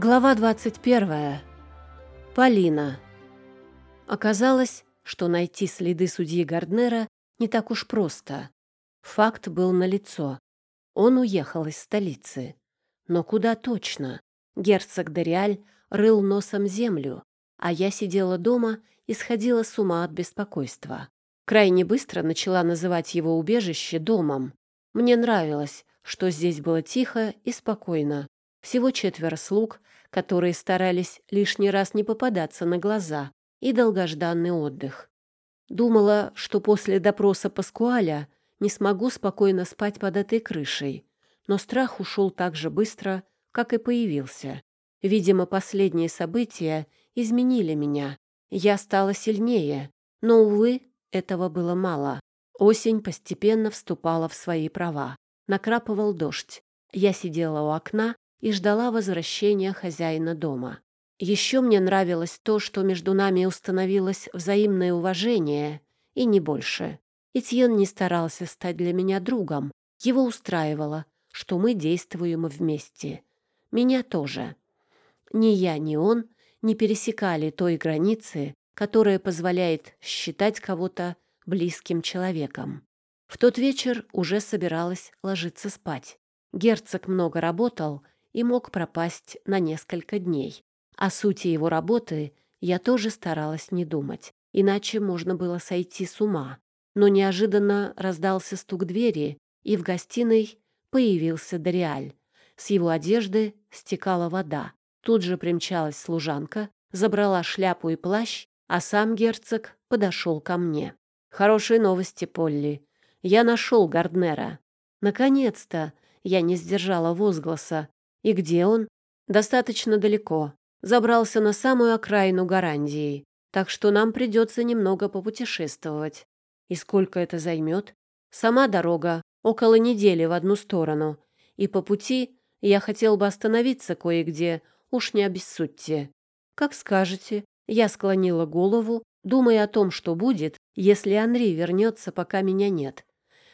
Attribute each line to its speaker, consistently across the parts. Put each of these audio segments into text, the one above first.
Speaker 1: Глава 21. Полина. Оказалось, что найти следы судьи Гарднера не так уж просто. Факт был налицо. Он уехал из столицы. Но куда точно? Герцог Дориаль рыл носом землю, а я сидела дома и сходила с ума от беспокойства. Крайне быстро начала называть его убежище домом. Мне нравилось, что здесь было тихо и спокойно. Всего четверо слуг, которые старались лишний раз не попадаться на глаза, и долгожданный отдых. Думала, что после допроса Паскуаля не смогу спокойно спать под этой крышей, но страх ушел так же быстро, как и появился. Видимо, последние события изменили меня. Я стала сильнее, но, увы, этого было мало. Осень постепенно вступала в свои права. Накрапывал дождь. Я сидела у окна и ждала возвращения хозяина дома. Еще мне нравилось то, что между нами установилось взаимное уважение, и не больше. Этьен не старался стать для меня другом. Его устраивало, что мы действуем вместе. Меня тоже. Ни я, ни он не пересекали той границы, которая позволяет считать кого-то близким человеком. В тот вечер уже собиралась ложиться спать. Герцог много работал и мог пропасть на несколько дней. О сути его работы я тоже старалась не думать, иначе можно было сойти с ума. Но неожиданно раздался стук двери, и в гостиной появился Дориаль. С его одежды стекала вода. Тут же примчалась служанка, забрала шляпу и плащ, а сам герцог подошел ко мне. «Хорошие новости, Полли. Я нашел Гарднера. Наконец-то!» Я не сдержала возгласа. И где он? Достаточно далеко. Забрался на самую окраину Гарандии. Так что нам придется немного попутешествовать. И сколько это займет? Сама дорога около недели в одну сторону. И по пути я хотел бы остановиться кое-где, уж не обессудьте. Как скажете. Я склонила голову, думая о том, что будет, если Анри вернется, пока меня нет.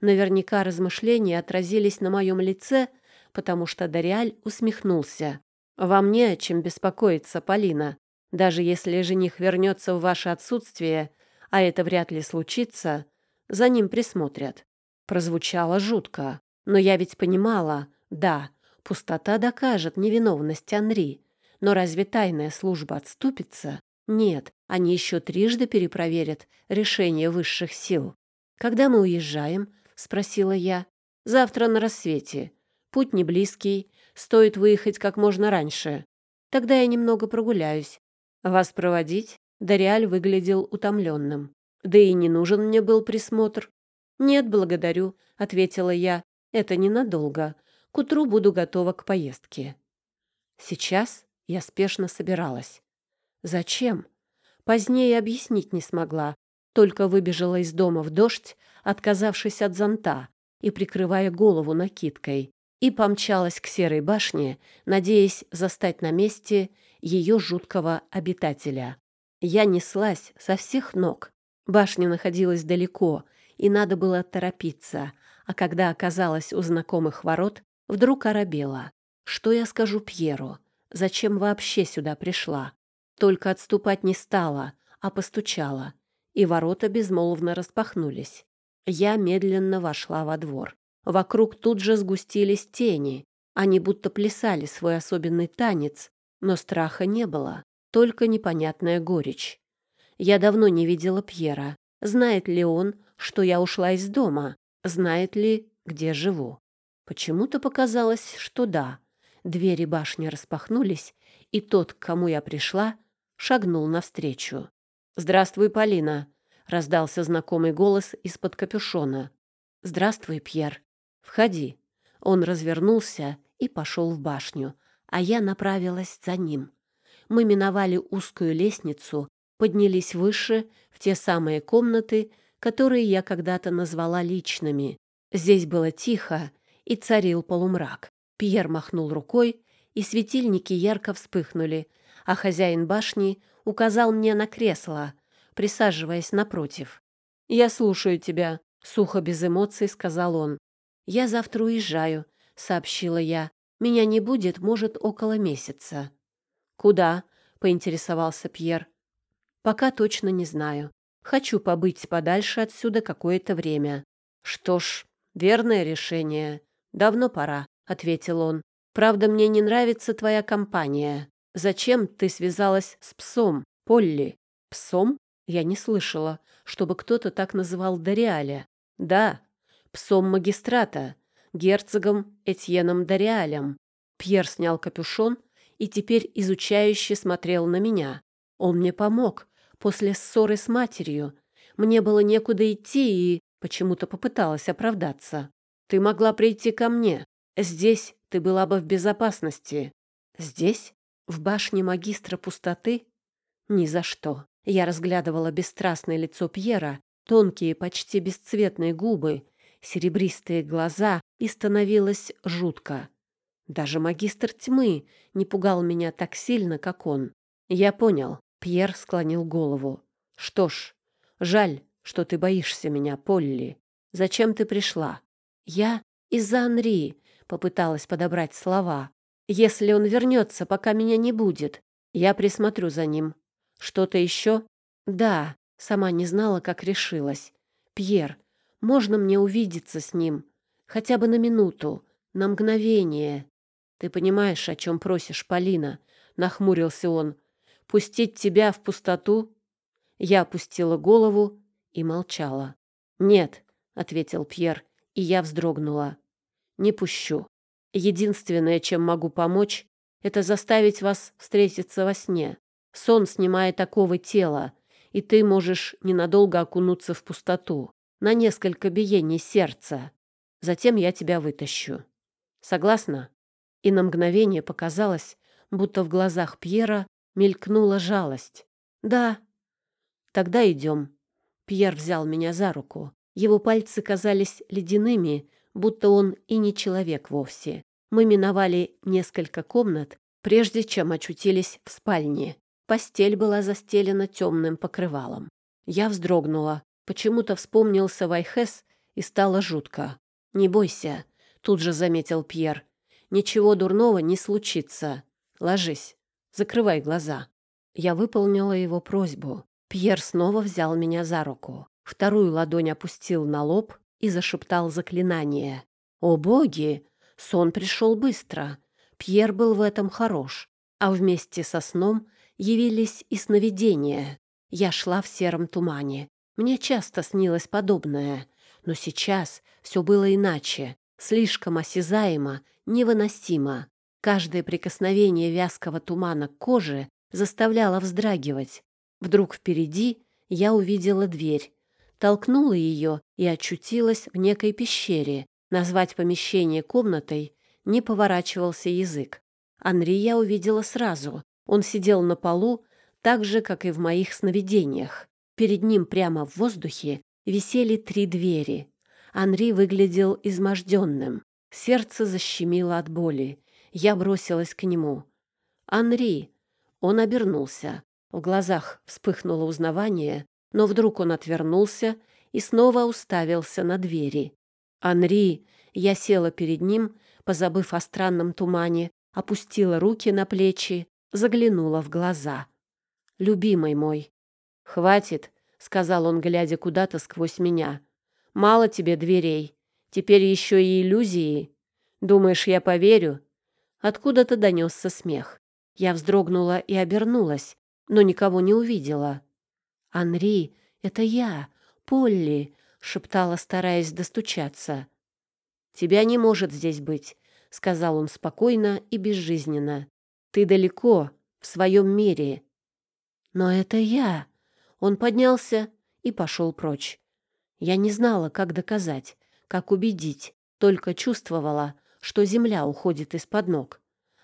Speaker 1: Наверняка размышления отразились на моем лице, потому что Дориаль усмехнулся. «Вам не о чем беспокоиться, Полина. Даже если жених вернется в ваше отсутствие, а это вряд ли случится, за ним присмотрят». Прозвучало жутко, но я ведь понимала, да, пустота докажет невиновность Анри, но разве тайная служба отступится? Нет, они еще трижды перепроверят решение высших сил. «Когда мы уезжаем?» — спросила я. «Завтра на рассвете. Путь не близкий, стоит выехать как можно раньше. Тогда я немного прогуляюсь. Вас проводить? Дориаль выглядел утомленным. Да и не нужен мне был присмотр. Нет, благодарю, ответила я. Это ненадолго. К утру буду готова к поездке. Сейчас я спешно собиралась. Зачем? Позднее объяснить не смогла, только выбежала из дома в дождь, отказавшись от зонта и прикрывая голову накидкой и помчалась к серой башне, надеясь застать на месте ее жуткого обитателя. Я неслась со всех ног. Башня находилась далеко, и надо было торопиться, а когда оказалась у знакомых ворот, вдруг оробела. Что я скажу Пьеру? Зачем вообще сюда пришла? Только отступать не стала, а постучала, и ворота безмолвно распахнулись. Я медленно вошла во двор. Вокруг тут же сгустились тени. Они будто плясали свой особенный танец, но страха не было, только непонятная горечь. Я давно не видела Пьера. Знает ли он, что я ушла из дома? Знает ли, где живу? Почему-то показалось, что да. Двери башни распахнулись, и тот, к кому я пришла, шагнул навстречу. «Здравствуй, Полина!» — раздался знакомый голос из-под капюшона. «Здравствуй, Пьер!» «Входи». Он развернулся и пошел в башню, а я направилась за ним. Мы миновали узкую лестницу, поднялись выше, в те самые комнаты, которые я когда-то назвала личными. Здесь было тихо и царил полумрак. Пьер махнул рукой, и светильники ярко вспыхнули, а хозяин башни указал мне на кресло, присаживаясь напротив. «Я слушаю тебя», — сухо без эмоций сказал он. «Я завтра уезжаю», — сообщила я. «Меня не будет, может, около месяца». «Куда?» — поинтересовался Пьер. «Пока точно не знаю. Хочу побыть подальше отсюда какое-то время». «Что ж, верное решение. Давно пора», — ответил он. «Правда, мне не нравится твоя компания. Зачем ты связалась с псом, Полли?» «Псом?» Я не слышала, чтобы кто-то так называл Дориаля. «Да, псом магистрата, герцогом Этьеном Дориалем». Пьер снял капюшон и теперь изучающе смотрел на меня. Он мне помог после ссоры с матерью. Мне было некуда идти и почему-то попыталась оправдаться. Ты могла прийти ко мне. Здесь ты была бы в безопасности. Здесь? В башне магистра пустоты? Ни за что. Я разглядывала бесстрастное лицо Пьера, тонкие, почти бесцветные губы, серебристые глаза, и становилось жутко. Даже магистр тьмы не пугал меня так сильно, как он. Я понял. Пьер склонил голову. Что ж, жаль, что ты боишься меня, Полли. Зачем ты пришла? Я из-за Анри попыталась подобрать слова. Если он вернется, пока меня не будет, я присмотрю за ним. Что-то еще? Да, сама не знала, как решилась. Пьер, можно мне увидеться с ним? Хотя бы на минуту, на мгновение. Ты понимаешь, о чем просишь, Полина? Нахмурился он. Пустить тебя в пустоту? Я опустила голову и молчала. Нет, ответил Пьер, и я вздрогнула. Не пущу. Единственное, чем могу помочь, это заставить вас встретиться во сне. Сон снимает такого тела, и ты можешь ненадолго окунуться в пустоту, на несколько биений сердца. Затем я тебя вытащу. Согласна? И на мгновение показалось, будто в глазах Пьера мелькнула жалость. Да. Тогда идем. Пьер взял меня за руку. Его пальцы казались ледяными, будто он и не человек вовсе. Мы миновали несколько комнат, прежде чем очутились в спальне. Постель была застелена темным покрывалом. Я вздрогнула. Почему-то вспомнился Вайхес и стало жутко. «Не бойся», — тут же заметил Пьер. «Ничего дурного не случится. Ложись, закрывай глаза». Я выполнила его просьбу. Пьер снова взял меня за руку. Вторую ладонь опустил на лоб и зашептал заклинание. «О боги! Сон пришел быстро. Пьер был в этом хорош. А вместе со сном явились и сновидения. Я шла в сером тумане. Мне часто снилось подобное, но сейчас все было иначе, слишком осязаемо, невыносимо. Каждое прикосновение вязкого тумана к коже заставляло вздрагивать. Вдруг впереди я увидела дверь, толкнула ее и очутилась в некой пещере. Назвать помещение комнатой не поворачивался язык. Анри я увидела сразу. Он сидел на полу, так же, как и в моих сновидениях. Перед ним прямо в воздухе висели три двери. Анри выглядел изможденным. Сердце защемило от боли. Я бросилась к нему. «Анри!» Он обернулся. В глазах вспыхнуло узнавание, но вдруг он отвернулся и снова уставился на двери. «Анри!» Я села перед ним, позабыв о странном тумане, опустила руки на плечи заглянула в глаза. «Любимый мой». «Хватит», — сказал он, глядя куда-то сквозь меня. «Мало тебе дверей. Теперь еще и иллюзии. Думаешь, я поверю?» Откуда-то донесся смех. Я вздрогнула и обернулась, но никого не увидела. «Анри, это я, Полли», — шептала, стараясь достучаться. «Тебя не может здесь быть», — сказал он спокойно и безжизненно. Ты далеко, в своем мире. Но это я. Он поднялся и пошел прочь. Я не знала, как доказать, как убедить, только чувствовала, что земля уходит из-под ног.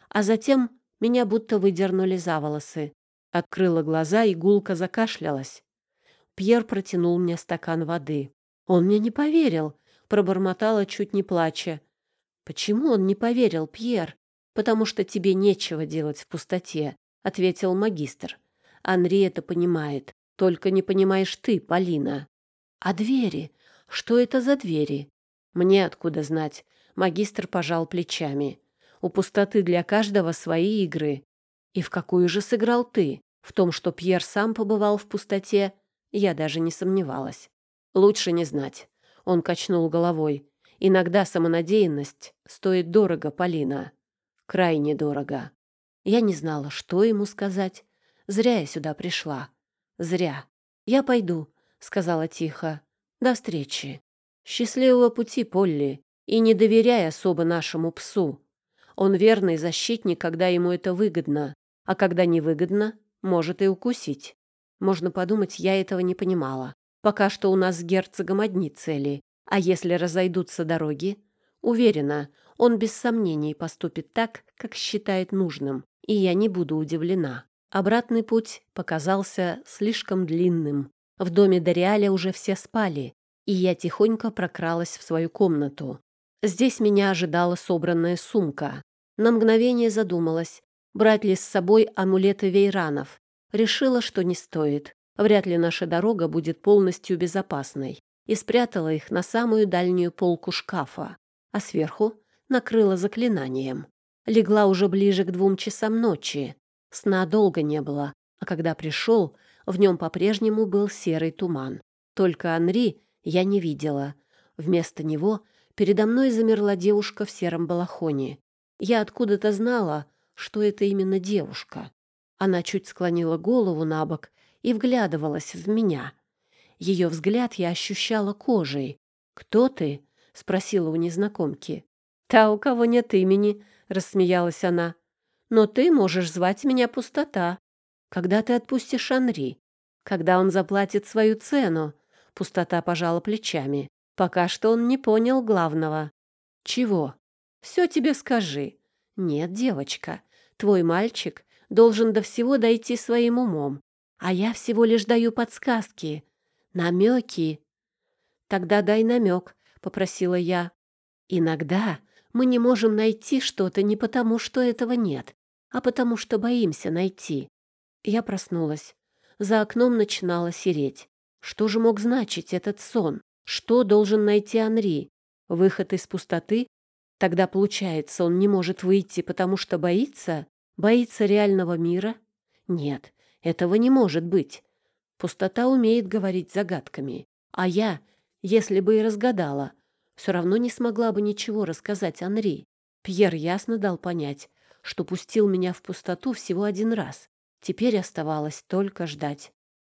Speaker 1: А затем меня будто выдернули за волосы. Открыла глаза и гулко закашлялась. Пьер протянул мне стакан воды. Он мне не поверил, пробормотала, чуть не плача. Почему он не поверил, Пьер? потому что тебе нечего делать в пустоте», — ответил магистр. «Анри это понимает. Только не понимаешь ты, Полина». «А двери? Что это за двери?» «Мне откуда знать?» Магистр пожал плечами. «У пустоты для каждого свои игры. И в какую же сыграл ты? В том, что Пьер сам побывал в пустоте, я даже не сомневалась. Лучше не знать. Он качнул головой. Иногда самонадеянность стоит дорого, Полина. Крайне дорого. Я не знала, что ему сказать. Зря я сюда пришла. Зря. Я пойду, сказала тихо. До встречи. Счастливого пути, Полли. И не доверяй особо нашему псу. Он верный защитник, когда ему это выгодно, а когда невыгодно, может и укусить. Можно подумать, я этого не понимала. Пока что у нас с герцогом одни цели, а если разойдутся дороги, уверена, он без сомнений поступит так, как считает нужным, и я не буду удивлена. Обратный путь показался слишком длинным. В доме Дориаля уже все спали, и я тихонько прокралась в свою комнату. Здесь меня ожидала собранная сумка. На мгновение задумалась, брать ли с собой амулеты вейранов. Решила, что не стоит. Вряд ли наша дорога будет полностью безопасной. И спрятала их на самую дальнюю полку шкафа, а сверху накрыла заклинанием. Легла уже ближе к двум часам ночи. Сна долго не было, а когда пришел, в нем по-прежнему был серый туман. Только Анри я не видела. Вместо него Передо мной замерла девушка в сером балахоне. Я откуда-то знала, что это именно девушка. Она чуть склонила голову на бок и вглядывалась в меня. Ее взгляд я ощущала кожей. «Кто ты?» — спросила у незнакомки. «Та, у кого нет имени», — рассмеялась она. «Но ты можешь звать меня Пустота. Когда ты отпустишь Анри? Когда он заплатит свою цену?» Пустота пожала плечами. Пока что он не понял главного. Чего? Все тебе скажи. Нет, девочка, твой мальчик должен до всего дойти своим умом, а я всего лишь даю подсказки, намеки. Тогда дай намек, попросила я. Иногда мы не можем найти что-то не потому, что этого нет, а потому что боимся найти. Я проснулась. За окном начинало сереть. Что же мог значить этот сон? Что должен найти Анри? Выход из пустоты? Тогда, получается, он не может выйти, потому что боится? Боится реального мира? Нет, этого не может быть. Пустота умеет говорить загадками. А я, если бы и разгадала, все равно не смогла бы ничего рассказать Анри. Пьер ясно дал понять, что пустил меня в пустоту всего один раз. Теперь оставалось только ждать.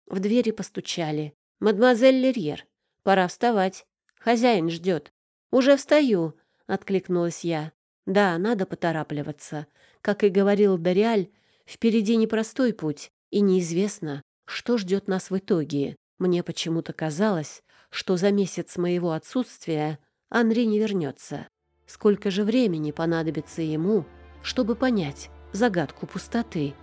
Speaker 1: В двери постучали. «Мадемуазель Лерьер, Пора вставать. Хозяин ждет. Уже встаю, откликнулась я. Да, надо поторапливаться. Как и говорил Дориаль, впереди непростой путь, и неизвестно, что ждет нас в итоге. Мне почему-то казалось, что за месяц моего отсутствия Анри не вернется. Сколько же времени понадобится ему, чтобы понять загадку пустоты?